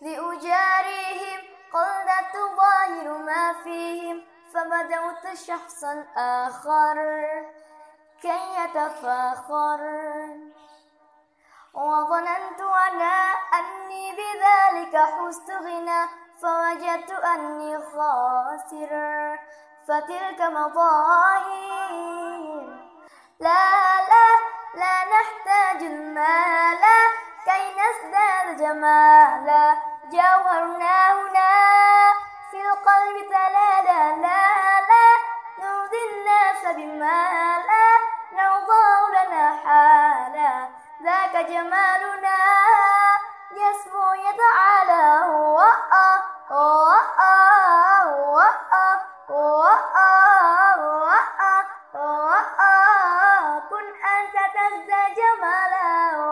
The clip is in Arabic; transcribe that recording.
لأجاريهم قلت ظاهر ما فيهم فبدأت شخصا آخر كي يتفاخر. وظننت أنا أني بذلك حزت غنى فوجدت أني خاسر. فتلك مظاهر. لا لا لا نحتاج المال. جمالا جوهرنا هنا. في القلب تلالا لا لا. نرضي الناس بما لا. نرضى لنا حالا. ذاك جمالنا. يسمو يتعالى. هو هو كن أنت تزدى جمالا.